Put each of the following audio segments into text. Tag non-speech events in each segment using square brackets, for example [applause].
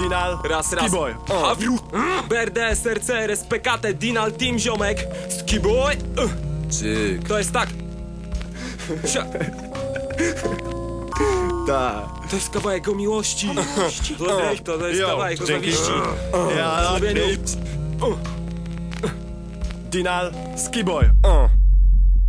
Dinal, Raz, raz. Skiboy. Hawiu. BRD, SRC, RSPKT, Dinal, Team, ziomek. Skiboy. Czyk. To jest tak. Sia. Tak. To jest kawałek o miłości. To, to, [laughs] to jest Yo, kawałek o dzięki. zawiści. Ja Zrobieniu. Dinal, Skiboy. Uh.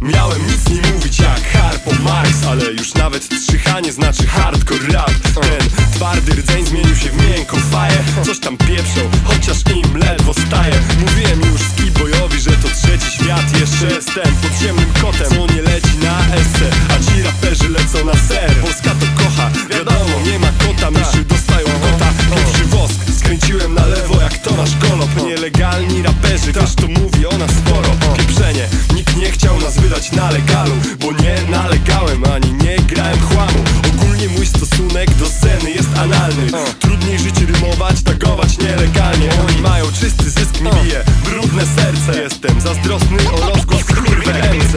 Miałem nic nie mówić jak Harpo Marx Ale już nawet trzycha nie znaczy hardcore rap Ten twardy rdzeń zmienił się w miękką faję. Coś tam pieprzą, chociaż im ledwo staje. Mówiłem już Skiboyowi, że to trzeci świat. Jeszcze jestem podziemnym kotem, co nie leci na esse A ci raperzy lecą na ser stosunek do sceny jest analny. Trudniej żyć rymować, tagować nielegalnie. Oni mają czysty zysk, mi bije brudne serce. Jestem zazdrosny o rozgłos kurwę MC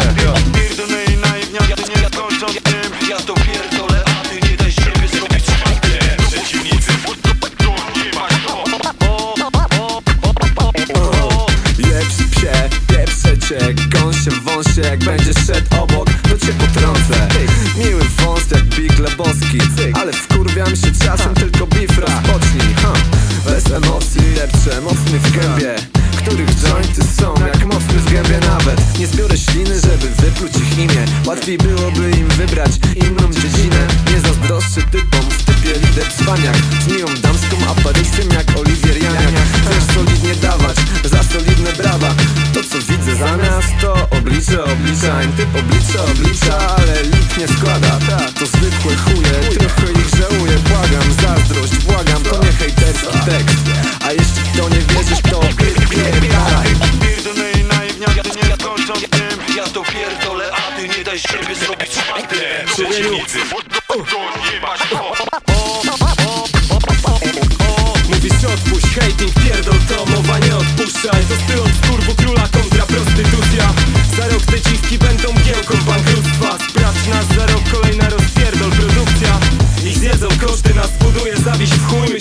Pierdolę i naiwniaty nie skończą tym. Ja to pierdolę, a ty nie daj siebie zrobić czwarty Przeciwnicy, Jebs psie, pieprzę cię Gąsie, wąsie, jak będziesz szedł obok To cię wąs Lebowski Ale wkurwiam się czasem tylko beef rozpocznij. Ha. Bez emocji lepsze, mocny w gębie. Których jointy są jak mocny w gębie nawet. Nie zbiorę śliny, żeby wypluć ich imię. Łatwiej byłoby im wybrać inną dziedzinę. Nie zazdroszczę typom w typie lider cwaniak. Brzmią damską aparycją jak Oliwier Janiak. Chcesz solidnie dawać za solidne brawa. To co widzę zamiast to oblicze obliczeń Typ oblicza oblicza, ale nikt nie składa. To zwykłe chuje, trochę ich żałuję. Błagam, zazdrość, błagam, to nie hejterski tekst. A jeśli to nie wierzysz, to pierdalaj Pierdolę i naiwniaty nie skończą z tym. Ja to pierdolę, a ty nie daj siebie zrobić czwarty Przeciwnicy, to nie ma kto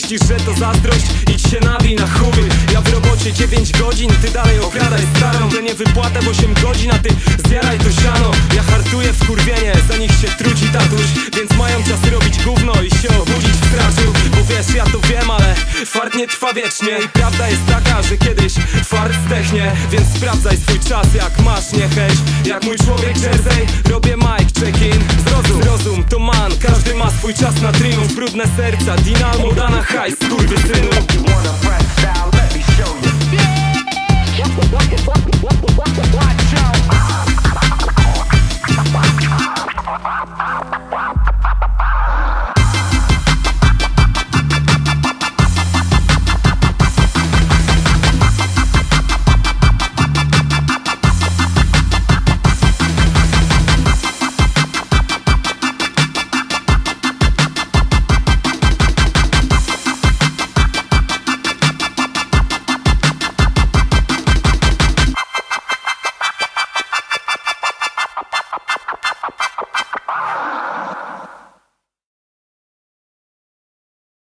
Myślisz, że to zazdrość? Idź się nawij na chuj. Ja w robocie 9 godzin, ty dalej okradaj starą. Że nie wypłatę w 8 godzin, a ty zjaraj to siano. Ja hartuję w kurwienie, za nich się trudzi tatuś. Więc mają czas robić gówno i się obudzić w straczu Bo wiesz, ja to wiem, ale fart nie trwa wiecznie. I prawda jest taka, że kiedyś fart zdechnie. Więc sprawdzaj swój czas, jak masz niechęć. Jak mój człowiek Jersey, robię mic check-in Man, każdy ma swój czas na triumf Brudne serca, Dinamo, dana hajs, skurwysynu Watch out!